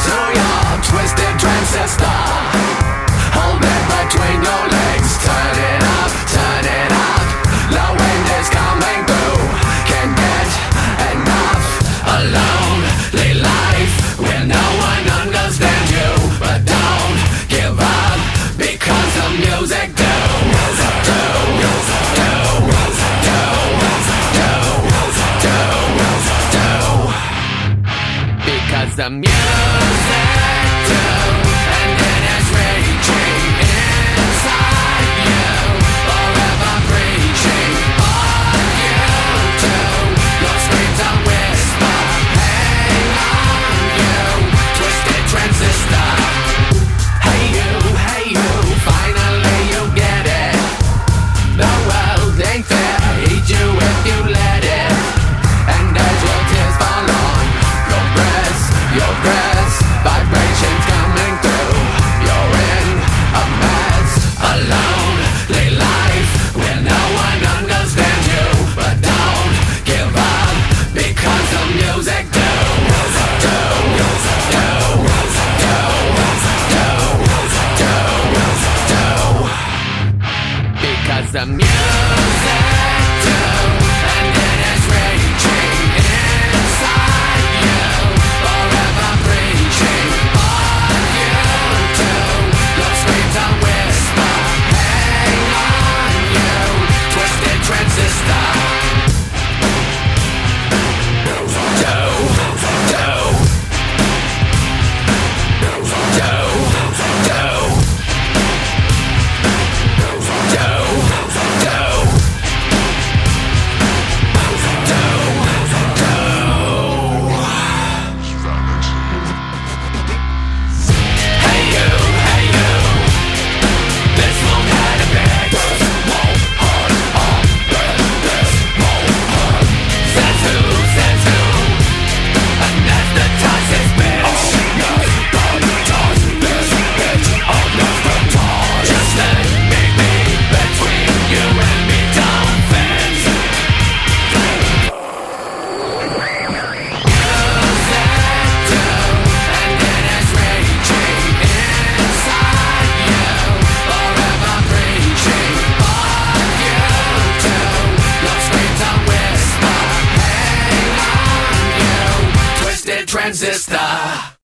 into your twisted transistor. Hold it between your legs, turn it up, turn it up. Is coming through, can't get enough. Lonely life where no one understands you, but don't give up because the music do, do, do, do, do, do, do. Do. Transistor